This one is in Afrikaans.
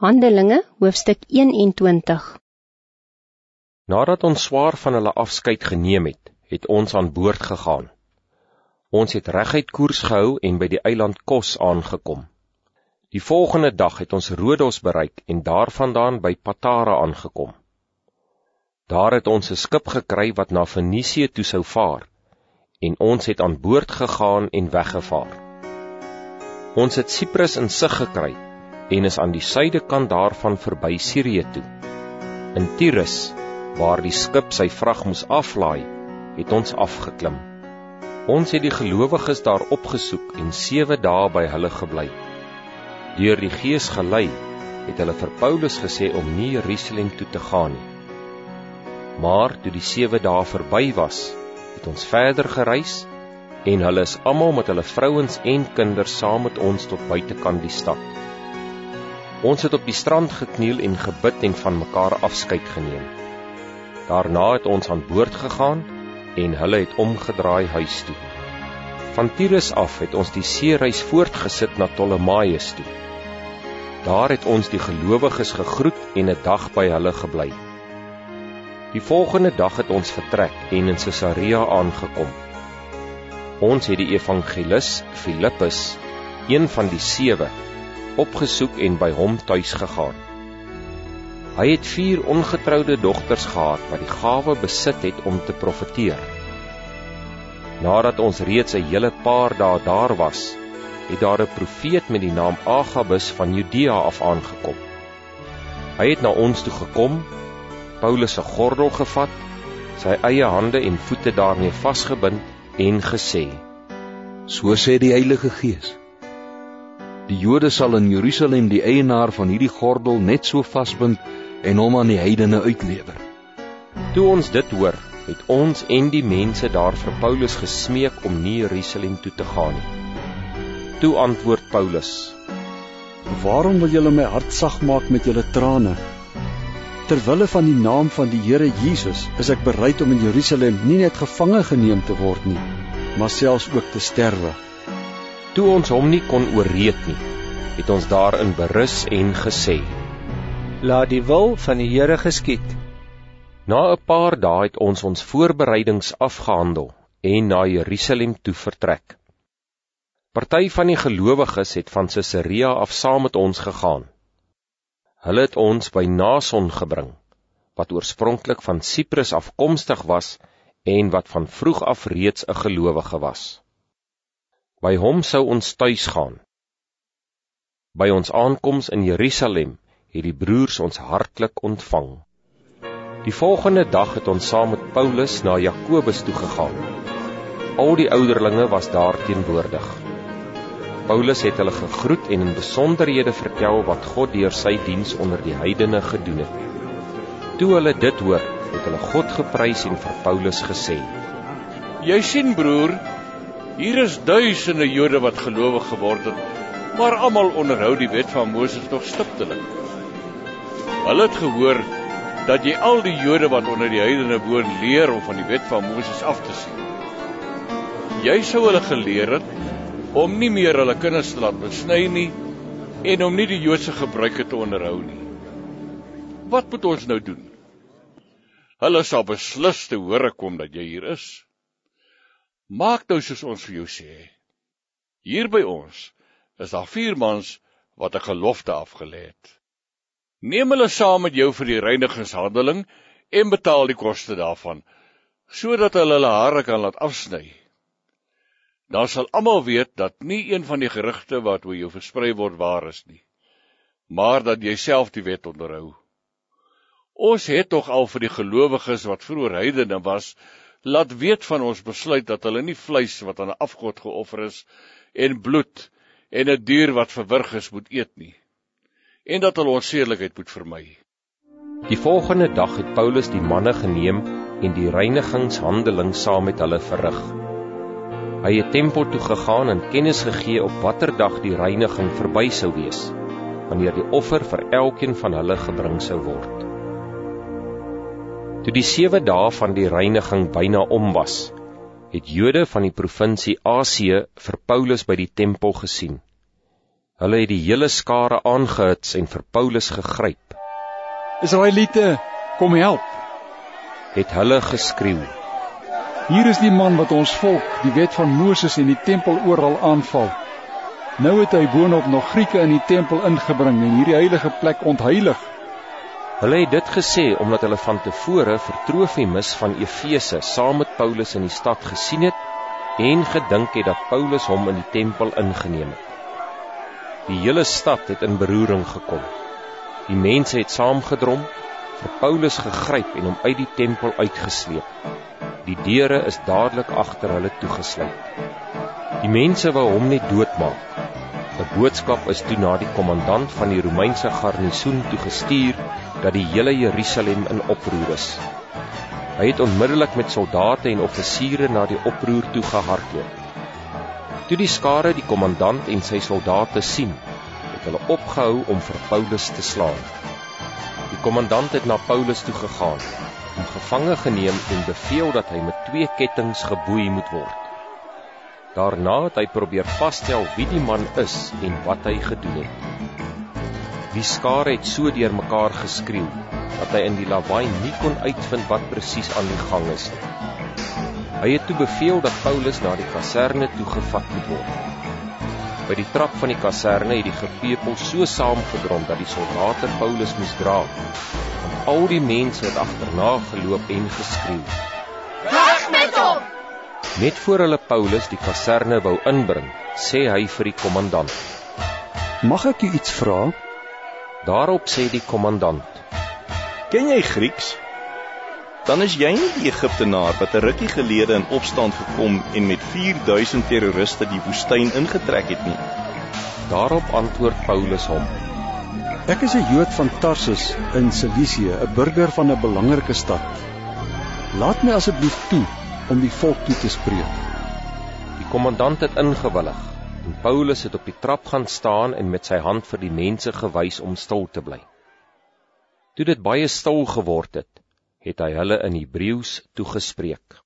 Handelinge, hoofstuk 21 Nadat ons zwaar van hulle afscheid geneem het, het ons aan boord gegaan. Ons het reguit koers gehou en by die eiland Kos aangekom. Die volgende dag het ons Rodos bereik en daarvandaan by Patara aangekom. Daar het ons 'n skip gekry wat na Fenisië toe sou vaar en ons het aan boord gegaan en weggevaar. Ons het Siprus in sig gekry en is aan die suidekant daarvan verby Sirië toe. In Tyrus, waar die skip sy vrag moes aflaai, het ons afgeklim. Ons het die gelowiges daar opgesoek en 7 dae by hulle gebly. Deur die Gees gelei, het hulle vir Paulus gesê om nie Jerusalem toe te gaan nie. Maar toe die 7 dae verby was, het ons verder gereis en hulle is almal met hulle vrouens en kinders saam met ons tot buitekant die stad. Ons het op die strand gekniel en gebid en van mekaar afskeid geneem. Daarna het ons aan boord gegaan en hulle het omgedraai huis toe. Van Tyrus af het ons die seereis voortgesit na Ptolemaios toe. Daar het ons die gelowiges gegroet en 'n dag by hulle gebly. Die volgende dag het ons vertrek en in Caesarea aangekom. Ons het die evangelis Filippus, een van die sewe, opgesoek en by hom tuis gegaan. Hy het vier ongetroude dogters gehad wat die gawe besit het om te profeteer. Nadat ons reeds 'n hele paar dae daar was, het daar 'n profeet met die naam Agabus van Judea af aangekom. Hy het na ons toe gekom, Paulus se gordel gevat, sy eie hande en voete daarmee vasgebind en gesê: "So sê die Heilige Gees: Die Jode sal in Jerusalem die eienaar van hierdie gordel net so vasbind en hom aan die heidene uitlewer. Toe ons dit hoor, het ons en die mense daar vir Paulus gesmeek om nie Jerusalem toe te gaan nie. Toe antwoord Paulus: "Waarom wil julle my hart sag maak met julle trane? Terwille van die naam van die Here Jesus is ek bereid om in Jerusalem nie net gevange geneem te word nie, maar selfs ook te sterwe." Toe ons hom nie kon ooreed nie, het ons daarin berus en gesê: Laat die wil van die Here geskied. Na 'n paar dae het ons ons voorbereidings afgehandel en na Jerusalem toe vertrek. Party van die gelowiges het van Caesarea af saam met ons gegaan. Hulle het ons by Nason gebring, wat oorspronklik van Siprus afkomstig was en wat van vroeg af reeds 'n gelowige was. By hom sou ons tuis gaan. By ons aankoms in Jerusalem het die broers ons hartlik ontvang. Die volgende dag het ons saam met Paulus na Jakobus toe gegaan. Al die ouderlinge was daar teenwoordig. Paulus het hulle gegroet en in besonderhede vertel wat God deur sy diens onder die heidene gedoen het. Toe hulle dit hoor, het hulle God geprys en vir Paulus gesê: "Jy sien broer, Hier is duisende Jode wat gelowig geword het, maar almal onderhou die wet van Moses nog stiptelik. Hulle het gehoor dat jy al die Jode wat onder die heidene woon leer om van die wet van Moses af te sien. Jy sou hulle geleer het om nie meer hulle kinders te laat besny nie en om nie die Joodse gebruike te onderhou nie. Wat moet ons nou doen? Hulle sal beslis te hore kom dat jy hier is. Maak nou soos ons vir jou sê. Hier by ons is daar vier mans wat 'n gelofte afgelê het. Neem hulle saam met jou vir die reinigingshandeling en betaal die koste daarvan sodat hulle hulle hare kan laat afsny. Dan sal almal weet dat nie een van die gerugte wat oor jou versprei word waar is nie, maar dat jy self die wet onderhou. Ons het tog al vir die gelowiges wat vroeër heidene was, laat weet van ons besluit dat hulle nie vleis wat aan 'n afgod geoffer is en bloed en 'n dier wat verwrig is moet eet nie en dat hulle onsedelikheid moet vermy. Die volgende dag het Paulus die manne geneem en die reinigingshandeling saam met hulle verrig. Hy het tempel toe gegaan en kennis gegee op watter dag die reiniging verby sou wees wanneer die offer vir elkeen van hulle gebring sou word. Toe die 7 dae van die reiniging byna om was, het Jode van die provinsie Asië vir Paulus by die tempel gesien. Hulle het die hele skare aangehits en vir Paulus gegryp. Israeliete, kom help. Het hulle geskreeu. Hier is die man wat ons volk, die wet van Moses en die tempel oral aanval. Nou het hy boonop nog Grieke in die tempel ingebring en hierdie heilige plek ontheilig. Hulle het dit gesê omdat hulle van tevore vir Trofimus van Efese saam met Paulus in die stad gesien het en gedink het dat Paulus hom in die tempel ingeneem het. Die hele stad het in beroering gekom. Die mense het saamgedrom, vir Paulus gegryp en hom uit die tempel uitgesleep. Die deure is dadelik agter hulle toegesluit. Die mense wou hom net doodmaak. 'n Boodskap is toe na die kommandant van die Romeinse garnisoen toegestuur dat die hele Jerusalem in oproer is. Hy het onmiddellik met soldate en offisiere na die oproer toe gehardloop. Toe die skare die kommandant en sy soldate sien, het hulle opgehou om vir Paulus te slaan. Die kommandant het na Paulus toe gegaan, hom gevange geneem en beveel dat hy met twee kettinge geboei moet word. Daarna het hy probeer vasstel wie die man is en wat hy gedoen het. Die skare het so deurmekaar geskreeu dat hy in die lawaai nie kon uitvind wat presies aan die gang is nie. Hy het toe beveel dat Paulus na die kaserne toe gevat moet word. By die trap van die kaserne het die gepepel so saamgedrom dat die soldate Paulus moes dra. Want al die mense het agterna geloop en geskreeu: "Weg met hom!" Net voor hulle Paulus die kaserne wou inbring, sê hy vir die kommandant: "Mag ek u iets vra?" Daarop sê die kommandant: "Ken jy Grieks? Dan is jy nie die Egiptenaar wat 'n rukkie gelede in opstand gekom en met 4000 terroriste die woestyn ingetrek het nie." Daarop antwoord Paulus hom: "Ek is 'n Jood van Tarsus in Cilicië, 'n burger van 'n belangrike stad. Laat my asseblief toe om die volk toe te spreek." Die kommandant het ingewillig. En Paulus het op die trap gaan staan en met sy hand vir die mense gewys om stil te bly. Toe dit baie stil geword het, het hy hulle in Hebreëus toegespreek.